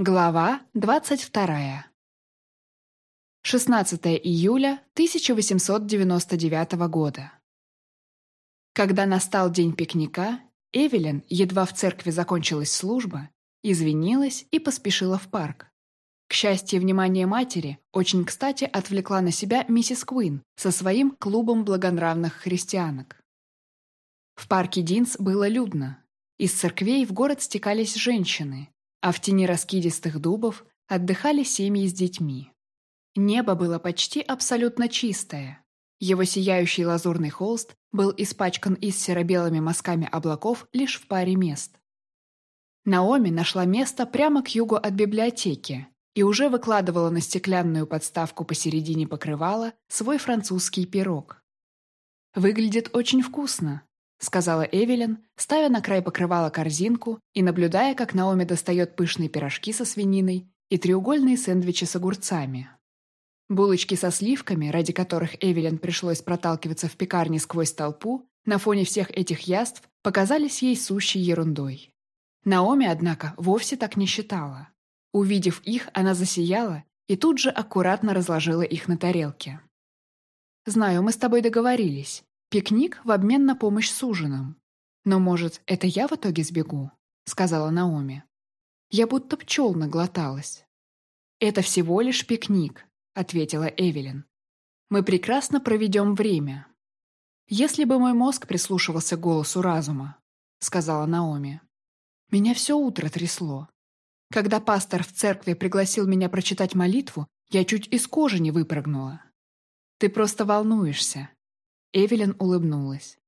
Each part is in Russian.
Глава 22. 16 июля 1899 года. Когда настал день пикника, Эвелин, едва в церкви закончилась служба, извинилась и поспешила в парк. К счастью, внимание матери очень кстати отвлекла на себя миссис Куин со своим клубом благонравных христианок. В парке Динс было людно. Из церквей в город стекались женщины, а в тени раскидистых дубов отдыхали семьи с детьми. Небо было почти абсолютно чистое. Его сияющий лазурный холст был испачкан из серо-белыми мазками облаков лишь в паре мест. Наоми нашла место прямо к югу от библиотеки и уже выкладывала на стеклянную подставку посередине покрывала свой французский пирог. Выглядит очень вкусно, — сказала Эвелин, ставя на край покрывала корзинку и наблюдая, как Наоми достает пышные пирожки со свининой и треугольные сэндвичи с огурцами. Булочки со сливками, ради которых Эвелин пришлось проталкиваться в пекарне сквозь толпу, на фоне всех этих яств показались ей сущей ерундой. Наоми, однако, вовсе так не считала. Увидев их, она засияла и тут же аккуратно разложила их на тарелке. «Знаю, мы с тобой договорились. Пикник в обмен на помощь с ужином. Но, может, это я в итоге сбегу?» — сказала Наоми. Я будто пчел наглоталась. «Это всего лишь пикник», — ответила Эвелин. «Мы прекрасно проведем время». «Если бы мой мозг прислушивался к голосу разума», — сказала Наоми. Меня все утро трясло. Когда пастор в церкви пригласил меня прочитать молитву, я чуть из кожи не выпрыгнула. «Ты просто волнуешься», Эвелин улыбнулась.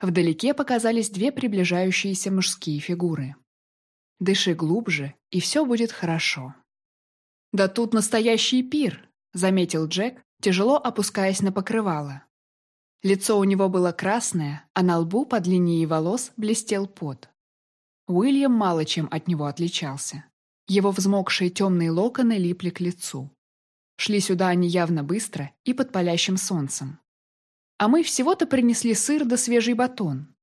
Вдалеке показались две приближающиеся мужские фигуры. «Дыши глубже, и все будет хорошо». «Да тут настоящий пир», — заметил Джек, тяжело опускаясь на покрывало. Лицо у него было красное, а на лбу под линией волос блестел пот. Уильям мало чем от него отличался. Его взмокшие темные локоны липли к лицу. Шли сюда они явно быстро и под палящим солнцем. «А мы всего-то принесли сыр да свежий батон».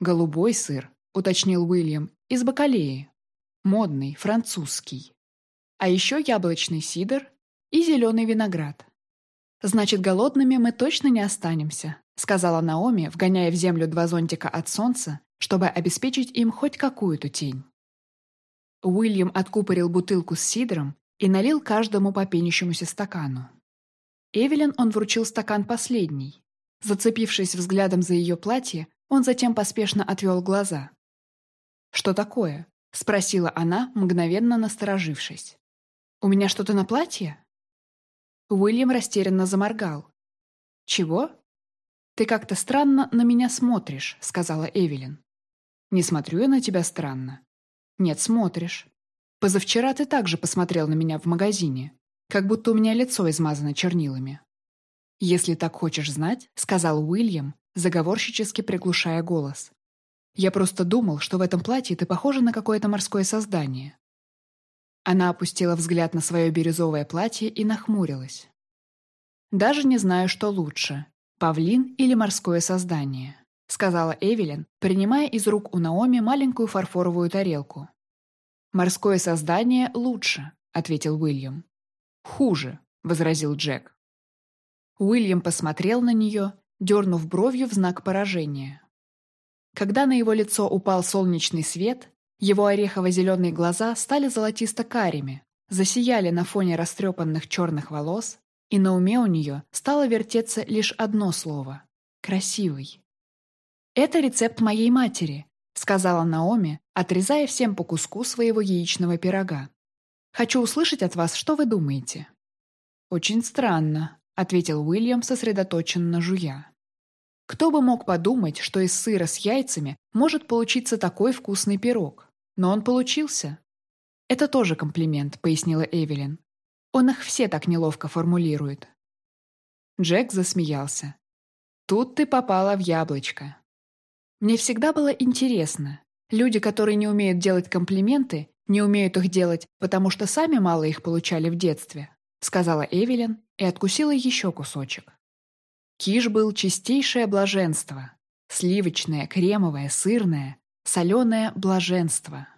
«Голубой сыр», — уточнил Уильям, — «из бакалеи. Модный, французский. А еще яблочный сидр и зеленый виноград». «Значит, голодными мы точно не останемся», — сказала Наоми, вгоняя в землю два зонтика от солнца, чтобы обеспечить им хоть какую-то тень. Уильям откупорил бутылку с сидром и налил каждому по стакану. Эвелин он вручил стакан последний, Зацепившись взглядом за ее платье, он затем поспешно отвел глаза. «Что такое?» — спросила она, мгновенно насторожившись. «У меня что-то на платье?» Уильям растерянно заморгал. «Чего?» «Ты как-то странно на меня смотришь», — сказала Эвелин. «Не смотрю я на тебя странно». «Нет, смотришь. Позавчера ты также посмотрел на меня в магазине, как будто у меня лицо измазано чернилами». «Если так хочешь знать», — сказал Уильям, заговорщически приглушая голос. «Я просто думал, что в этом платье ты похожа на какое-то морское создание». Она опустила взгляд на свое бирюзовое платье и нахмурилась. «Даже не знаю, что лучше, павлин или морское создание», — сказала Эвелин, принимая из рук у Наоми маленькую фарфоровую тарелку. «Морское создание лучше», — ответил Уильям. «Хуже», — возразил Джек. Уильям посмотрел на нее, дернув бровью в знак поражения. Когда на его лицо упал солнечный свет, его орехово-зеленые глаза стали золотисто-карими, засияли на фоне растрепанных черных волос, и на уме у нее стало вертеться лишь одно слово — «красивый». «Это рецепт моей матери», — сказала Наоми, отрезая всем по куску своего яичного пирога. «Хочу услышать от вас, что вы думаете». «Очень странно», ответил Уильям, сосредоточенно жуя. Кто бы мог подумать, что из сыра с яйцами может получиться такой вкусный пирог. Но он получился. Это тоже комплимент, пояснила Эвелин. Он их все так неловко формулирует. Джек засмеялся. Тут ты попала в яблочко. Мне всегда было интересно. Люди, которые не умеют делать комплименты, не умеют их делать, потому что сами мало их получали в детстве, сказала Эвелин и откусила еще кусочек. Киш был чистейшее блаженство. Сливочное, кремовое, сырное, соленое блаженство.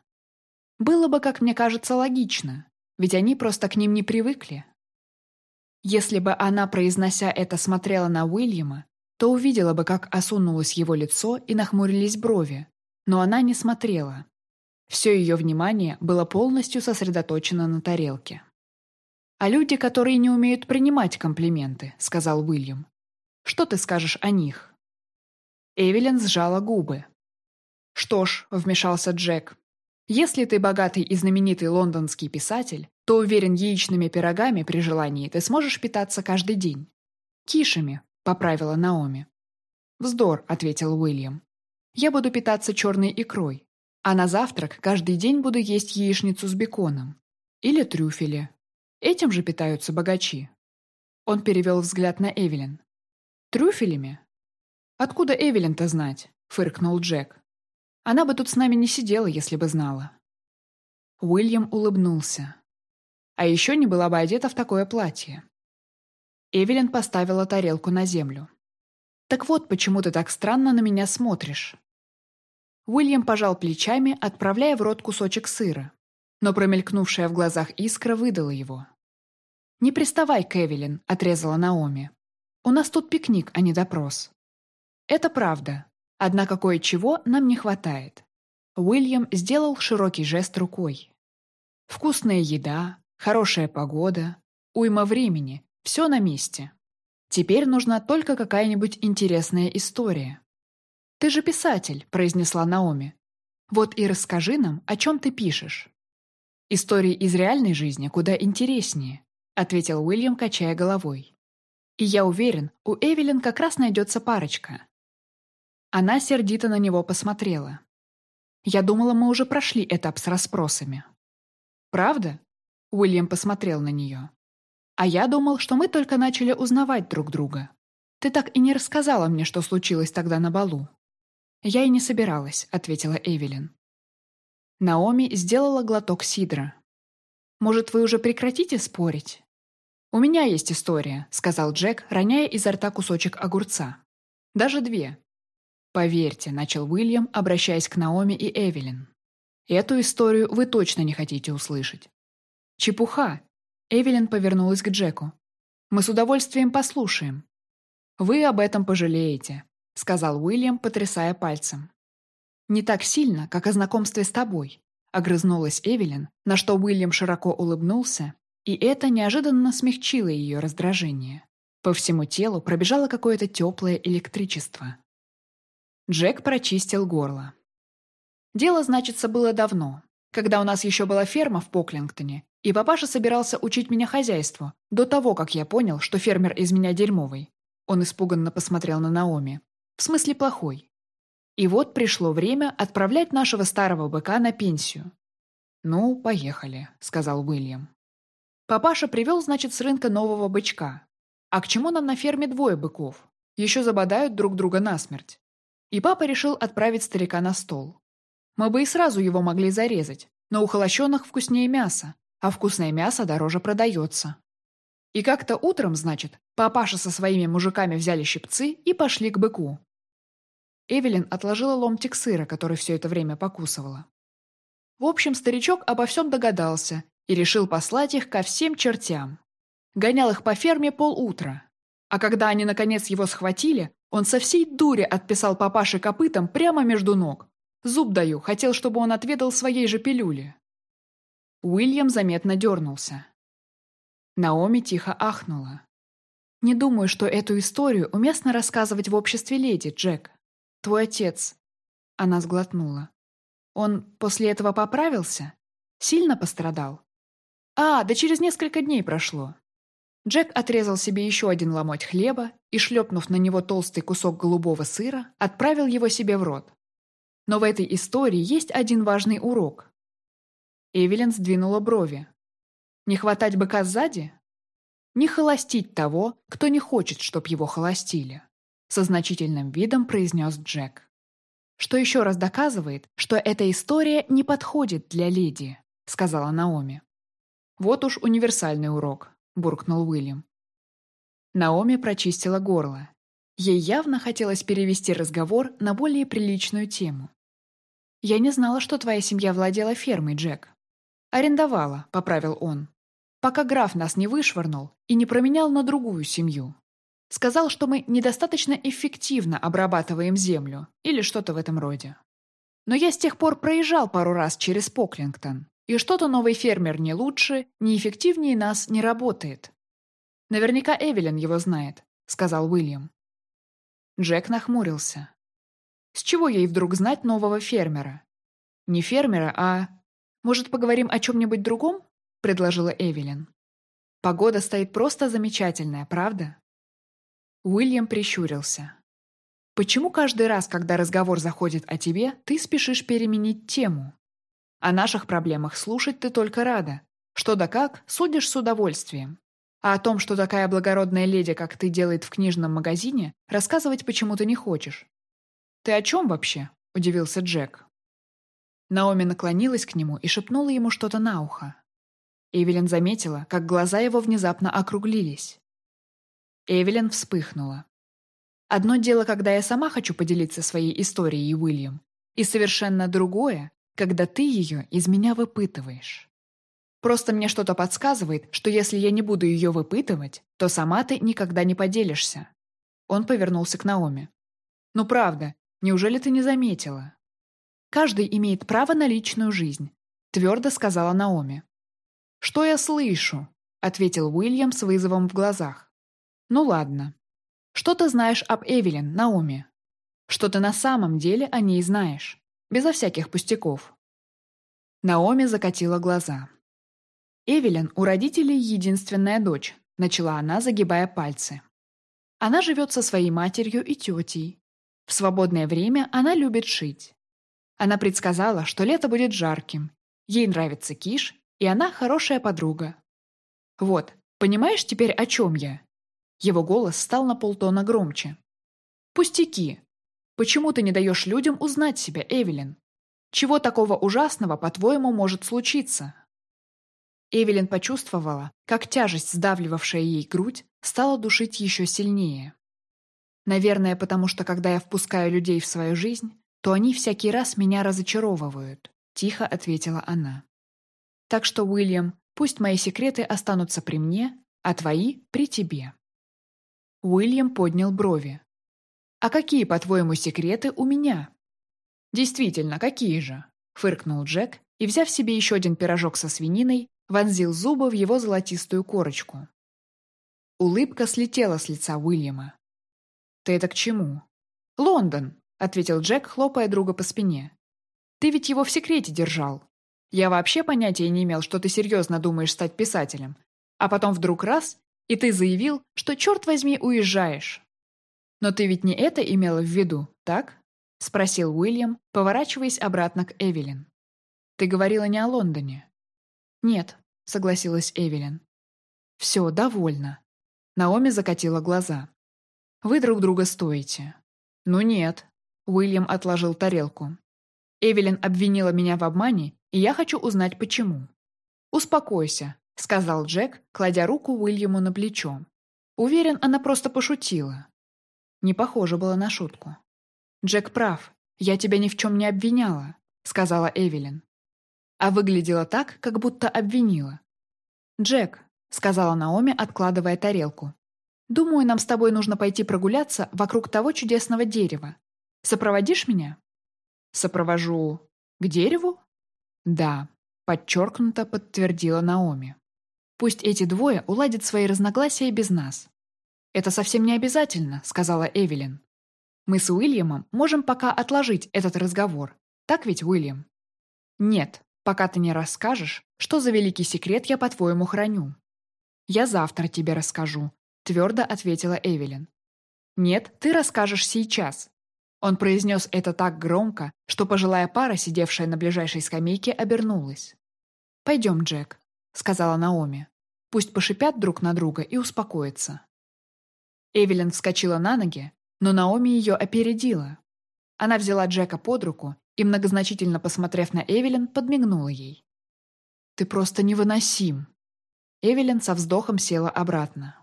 Было бы, как мне кажется, логично, ведь они просто к ним не привыкли. Если бы она, произнося это, смотрела на Уильяма, то увидела бы, как осунулось его лицо и нахмурились брови, но она не смотрела. Все ее внимание было полностью сосредоточено на тарелке. «А люди, которые не умеют принимать комплименты», — сказал Уильям. «Что ты скажешь о них?» Эвелин сжала губы. «Что ж», — вмешался Джек, «если ты богатый и знаменитый лондонский писатель, то уверен, яичными пирогами при желании ты сможешь питаться каждый день». «Кишами», — поправила Наоми. «Вздор», — ответил Уильям. «Я буду питаться черной икрой, а на завтрак каждый день буду есть яичницу с беконом. Или трюфели, Этим же питаются богачи. Он перевел взгляд на Эвелин. «Трюфелями?» «Откуда Эвелин-то знать?» — фыркнул Джек. «Она бы тут с нами не сидела, если бы знала». Уильям улыбнулся. А еще не была бы одета в такое платье. Эвелин поставила тарелку на землю. «Так вот, почему ты так странно на меня смотришь». Уильям пожал плечами, отправляя в рот кусочек сыра, но промелькнувшая в глазах искра выдала его. «Не приставай, Кевилин», — отрезала Наоми. «У нас тут пикник, а не допрос». Это правда. Однако кое-чего нам не хватает. Уильям сделал широкий жест рукой. Вкусная еда, хорошая погода, уйма времени, все на месте. Теперь нужна только какая-нибудь интересная история. «Ты же писатель», — произнесла Наоми. «Вот и расскажи нам, о чем ты пишешь». Истории из реальной жизни куда интереснее. — ответил Уильям, качая головой. «И я уверен, у Эвелин как раз найдется парочка». Она сердито на него посмотрела. «Я думала, мы уже прошли этап с расспросами». «Правда?» — Уильям посмотрел на нее. «А я думал, что мы только начали узнавать друг друга. Ты так и не рассказала мне, что случилось тогда на балу». «Я и не собиралась», — ответила Эвелин. Наоми сделала глоток сидра. «Может, вы уже прекратите спорить?» «У меня есть история», — сказал Джек, роняя изо рта кусочек огурца. «Даже две». «Поверьте», — начал Уильям, обращаясь к Наоми и Эвелин. «Эту историю вы точно не хотите услышать». «Чепуха!» — Эвелин повернулась к Джеку. «Мы с удовольствием послушаем». «Вы об этом пожалеете», — сказал Уильям, потрясая пальцем. «Не так сильно, как о знакомстве с тобой», — огрызнулась Эвелин, на что Уильям широко улыбнулся и это неожиданно смягчило ее раздражение. По всему телу пробежало какое-то теплое электричество. Джек прочистил горло. Дело, значится, было давно, когда у нас еще была ферма в Поклингтоне, и папаша собирался учить меня хозяйству, до того, как я понял, что фермер из меня дерьмовый. Он испуганно посмотрел на Наоми. В смысле плохой. И вот пришло время отправлять нашего старого быка на пенсию. «Ну, поехали», — сказал Уильям. Папаша привел, значит, с рынка нового бычка. А к чему нам на ферме двое быков? Еще забодают друг друга насмерть. И папа решил отправить старика на стол. Мы бы и сразу его могли зарезать, но у холощенных вкуснее мясо, а вкусное мясо дороже продается. И как-то утром, значит, папаша со своими мужиками взяли щипцы и пошли к быку. Эвелин отложила ломтик сыра, который все это время покусывала. В общем, старичок обо всем догадался и решил послать их ко всем чертям. Гонял их по ферме полутра. А когда они, наконец, его схватили, он со всей дури отписал папаше копытом прямо между ног. Зуб даю, хотел, чтобы он отведал своей же пилюли. Уильям заметно дернулся. Наоми тихо ахнула. «Не думаю, что эту историю уместно рассказывать в обществе леди, Джек. Твой отец...» Она сглотнула. «Он после этого поправился? Сильно пострадал?» «А, да через несколько дней прошло». Джек отрезал себе еще один ломоть хлеба и, шлепнув на него толстый кусок голубого сыра, отправил его себе в рот. Но в этой истории есть один важный урок. Эвелин сдвинула брови. Не хватать быка сзади? Не холостить того, кто не хочет, чтоб его холостили. Со значительным видом произнес Джек. Что еще раз доказывает, что эта история не подходит для леди, сказала Наоми. «Вот уж универсальный урок», — буркнул Уильям. Наоми прочистила горло. Ей явно хотелось перевести разговор на более приличную тему. «Я не знала, что твоя семья владела фермой, Джек». «Арендовала», — поправил он. «Пока граф нас не вышвырнул и не променял на другую семью. Сказал, что мы недостаточно эффективно обрабатываем землю или что-то в этом роде. Но я с тех пор проезжал пару раз через Поклингтон, и что-то новый фермер не лучше, не эффективнее нас не работает. Наверняка Эвелин его знает, сказал Уильям. Джек нахмурился. С чего ей вдруг знать нового фермера? Не фермера, а... Может, поговорим о чем-нибудь другом? Предложила Эвелин. Погода стоит просто замечательная, правда? Уильям прищурился. «Почему каждый раз, когда разговор заходит о тебе, ты спешишь переменить тему? О наших проблемах слушать ты только рада. Что да как, судишь с удовольствием. А о том, что такая благородная леди, как ты, делает в книжном магазине, рассказывать почему-то не хочешь. «Ты о чем вообще?» – удивился Джек. Наоми наклонилась к нему и шепнула ему что-то на ухо. Эвелин заметила, как глаза его внезапно округлились. Эвелин вспыхнула. Одно дело, когда я сама хочу поделиться своей историей, Уильям, и совершенно другое, когда ты ее из меня выпытываешь. Просто мне что-то подсказывает, что если я не буду ее выпытывать, то сама ты никогда не поделишься. Он повернулся к Наоми. «Ну правда, неужели ты не заметила?» «Каждый имеет право на личную жизнь», — твердо сказала Наоми. «Что я слышу?» — ответил Уильям с вызовом в глазах. Ну ладно. Что ты знаешь об Эвелин, Наоми? Что ты на самом деле о ней знаешь? Безо всяких пустяков. Наоми закатила глаза. Эвелин у родителей единственная дочь, начала она, загибая пальцы. Она живет со своей матерью и тетей. В свободное время она любит шить. Она предсказала, что лето будет жарким. Ей нравится киш, и она хорошая подруга. Вот, понимаешь теперь, о чем я? Его голос стал на полтона громче. «Пустяки! Почему ты не даешь людям узнать себя, Эвелин? Чего такого ужасного, по-твоему, может случиться?» Эвелин почувствовала, как тяжесть, сдавливавшая ей грудь, стала душить еще сильнее. «Наверное, потому что, когда я впускаю людей в свою жизнь, то они всякий раз меня разочаровывают», — тихо ответила она. «Так что, Уильям, пусть мои секреты останутся при мне, а твои — при тебе». Уильям поднял брови. «А какие, по-твоему, секреты у меня?» «Действительно, какие же?» — фыркнул Джек и, взяв себе еще один пирожок со свининой, вонзил зубы в его золотистую корочку. Улыбка слетела с лица Уильяма. «Ты это к чему?» «Лондон», — ответил Джек, хлопая друга по спине. «Ты ведь его в секрете держал. Я вообще понятия не имел, что ты серьезно думаешь стать писателем. А потом вдруг раз и ты заявил, что, черт возьми, уезжаешь. Но ты ведь не это имела в виду, так? Спросил Уильям, поворачиваясь обратно к Эвелин. Ты говорила не о Лондоне. Нет, согласилась Эвелин. Все, довольно. Наоми закатила глаза. Вы друг друга стоите. Ну нет. Уильям отложил тарелку. Эвелин обвинила меня в обмане, и я хочу узнать, почему. Успокойся, — сказал Джек, кладя руку Уильяму на плечо. Уверен, она просто пошутила. Не похоже было на шутку. «Джек прав. Я тебя ни в чем не обвиняла», — сказала Эвелин. А выглядела так, как будто обвинила. «Джек», — сказала Наоми, откладывая тарелку. «Думаю, нам с тобой нужно пойти прогуляться вокруг того чудесного дерева. Сопроводишь меня?» «Сопровожу... к дереву?» «Да», — подчеркнуто подтвердила Наоми. Пусть эти двое уладят свои разногласия без нас. «Это совсем не обязательно», — сказала Эвелин. «Мы с Уильямом можем пока отложить этот разговор. Так ведь, Уильям?» «Нет, пока ты не расскажешь, что за великий секрет я, по-твоему, храню». «Я завтра тебе расскажу», — твердо ответила Эвелин. «Нет, ты расскажешь сейчас». Он произнес это так громко, что пожилая пара, сидевшая на ближайшей скамейке, обернулась. «Пойдем, Джек», — сказала Наоми. Пусть пошипят друг на друга и успокоятся. Эвелин вскочила на ноги, но Наоми ее опередила. Она взяла Джека под руку и, многозначительно посмотрев на Эвелин, подмигнула ей. «Ты просто невыносим!» Эвелин со вздохом села обратно.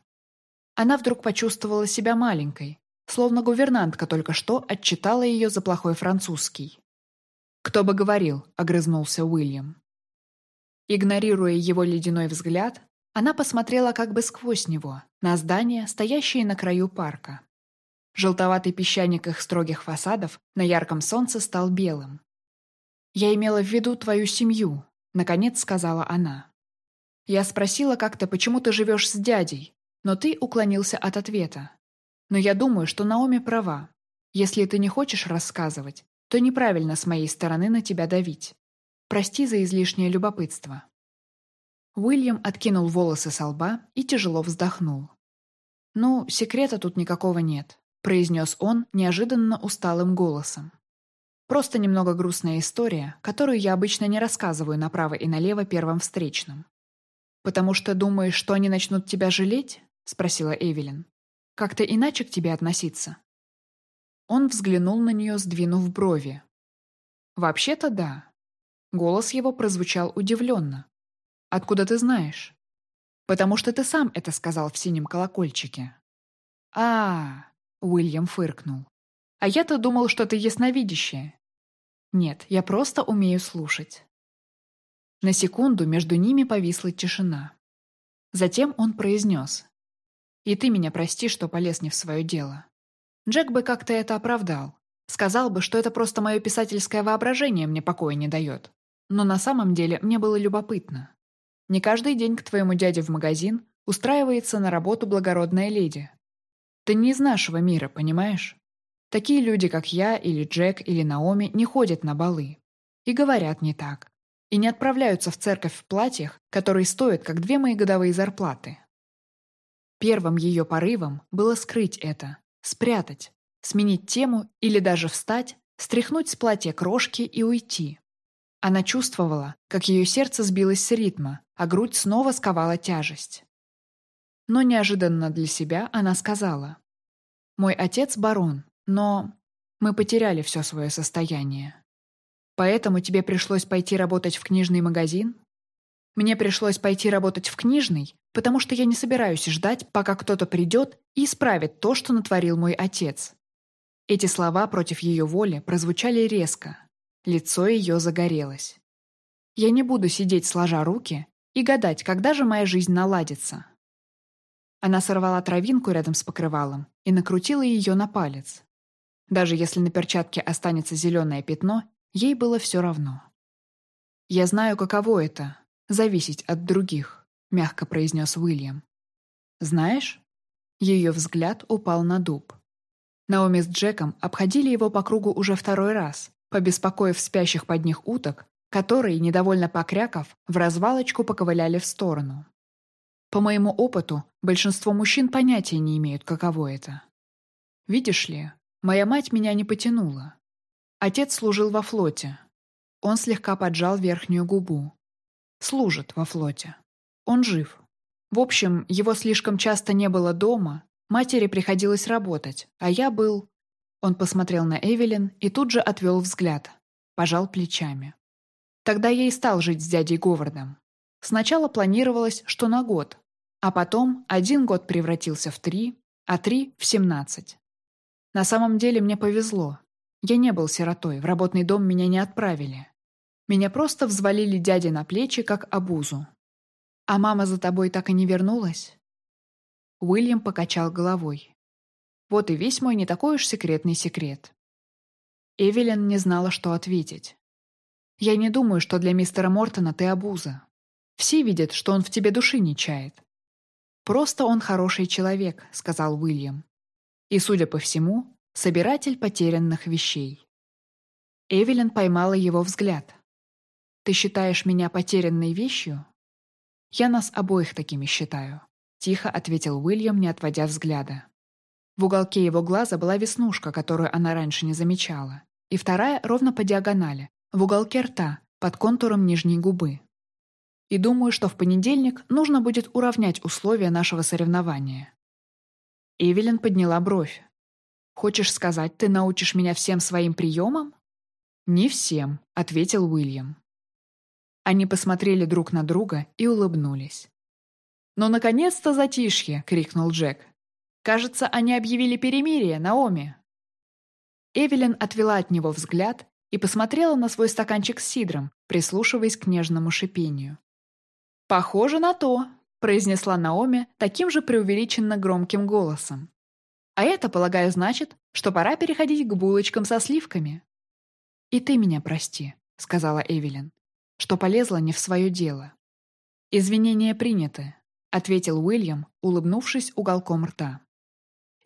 Она вдруг почувствовала себя маленькой, словно гувернантка только что отчитала ее за плохой французский. «Кто бы говорил», — огрызнулся Уильям. Игнорируя его ледяной взгляд, она посмотрела как бы сквозь него, на здания, стоящие на краю парка. Желтоватый песчаник их строгих фасадов на ярком солнце стал белым. «Я имела в виду твою семью», — наконец сказала она. «Я спросила как-то, почему ты живешь с дядей, но ты уклонился от ответа. Но я думаю, что Наоми права. Если ты не хочешь рассказывать, то неправильно с моей стороны на тебя давить. Прости за излишнее любопытство». Уильям откинул волосы со лба и тяжело вздохнул. «Ну, секрета тут никакого нет», — произнес он неожиданно усталым голосом. «Просто немного грустная история, которую я обычно не рассказываю направо и налево первым встречным». «Потому что думаешь, что они начнут тебя жалеть?» — спросила Эвелин. «Как-то иначе к тебе относиться?» Он взглянул на нее, сдвинув брови. «Вообще-то да». Голос его прозвучал удивленно. «Откуда ты знаешь?» «Потому что ты сам это сказал в синем колокольчике». а, -а, -а Уильям фыркнул. «А я-то думал, что ты ясновидящая». «Нет, я просто умею слушать». На секунду между ними повисла тишина. Затем он произнес. «И ты меня прости, что полез не в свое дело. Джек бы как-то это оправдал. Сказал бы, что это просто мое писательское воображение мне покоя не дает. Но на самом деле мне было любопытно. Не каждый день к твоему дяде в магазин устраивается на работу благородная леди. Ты не из нашего мира, понимаешь? Такие люди, как я, или Джек, или Наоми, не ходят на балы. И говорят не так. И не отправляются в церковь в платьях, которые стоят, как две мои годовые зарплаты. Первым ее порывом было скрыть это, Спрятать, сменить тему или даже встать, стряхнуть с платья крошки и уйти. Она чувствовала, как ее сердце сбилось с ритма, а грудь снова сковала тяжесть. Но неожиданно для себя она сказала. «Мой отец барон, но мы потеряли все свое состояние. Поэтому тебе пришлось пойти работать в книжный магазин? Мне пришлось пойти работать в книжный, потому что я не собираюсь ждать, пока кто-то придет и исправит то, что натворил мой отец. Эти слова против ее воли прозвучали резко. Лицо ее загорелось. Я не буду сидеть сложа руки и гадать, когда же моя жизнь наладится. Она сорвала травинку рядом с покрывалом и накрутила ее на палец. Даже если на перчатке останется зеленое пятно, ей было все равно. Я знаю, каково это — зависеть от других. — мягко произнес Уильям. «Знаешь?» Ее взгляд упал на дуб. Наоми с Джеком обходили его по кругу уже второй раз, побеспокоив спящих под них уток, которые, недовольно покряков, в развалочку поковыляли в сторону. По моему опыту, большинство мужчин понятия не имеют, каково это. Видишь ли, моя мать меня не потянула. Отец служил во флоте. Он слегка поджал верхнюю губу. Служит во флоте. Он жив. В общем, его слишком часто не было дома, матери приходилось работать, а я был... Он посмотрел на Эвелин и тут же отвел взгляд, пожал плечами. Тогда я и стал жить с дядей Говардом. Сначала планировалось, что на год, а потом один год превратился в три, а три — в семнадцать. На самом деле мне повезло. Я не был сиротой, в работный дом меня не отправили. Меня просто взвалили дяде на плечи, как обузу. «А мама за тобой так и не вернулась?» Уильям покачал головой. «Вот и весь мой не такой уж секретный секрет». Эвелин не знала, что ответить. «Я не думаю, что для мистера Мортона ты обуза. Все видят, что он в тебе души не чает». «Просто он хороший человек», — сказал Уильям. «И, судя по всему, собиратель потерянных вещей». Эвелин поймала его взгляд. «Ты считаешь меня потерянной вещью?» «Я нас обоих такими считаю», — тихо ответил Уильям, не отводя взгляда. В уголке его глаза была веснушка, которую она раньше не замечала, и вторая ровно по диагонали, в уголке рта, под контуром нижней губы. И думаю, что в понедельник нужно будет уравнять условия нашего соревнования. Эвелин подняла бровь. «Хочешь сказать, ты научишь меня всем своим приемам?» «Не всем», — ответил Уильям. Они посмотрели друг на друга и улыбнулись. «Ну, наконец-то затишье!» — крикнул Джек. «Кажется, они объявили перемирие, Наоми!» Эвелин отвела от него взгляд и посмотрела на свой стаканчик с сидром, прислушиваясь к нежному шипению. «Похоже на то», — произнесла Наоми таким же преувеличенно громким голосом. «А это, полагаю, значит, что пора переходить к булочкам со сливками». «И ты меня прости», — сказала Эвелин, что полезла не в свое дело. «Извинения приняты», — ответил Уильям, улыбнувшись уголком рта.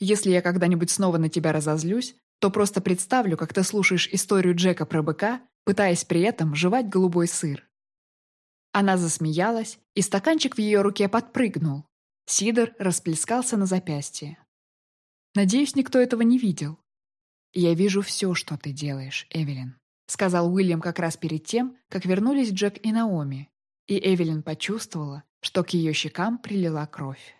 «Если я когда-нибудь снова на тебя разозлюсь, то просто представлю, как ты слушаешь историю Джека про быка, пытаясь при этом жевать голубой сыр». Она засмеялась, и стаканчик в ее руке подпрыгнул. Сидор расплескался на запястье. «Надеюсь, никто этого не видел». «Я вижу все, что ты делаешь, Эвелин», — сказал Уильям как раз перед тем, как вернулись Джек и Наоми, и Эвелин почувствовала, что к ее щекам прилила кровь.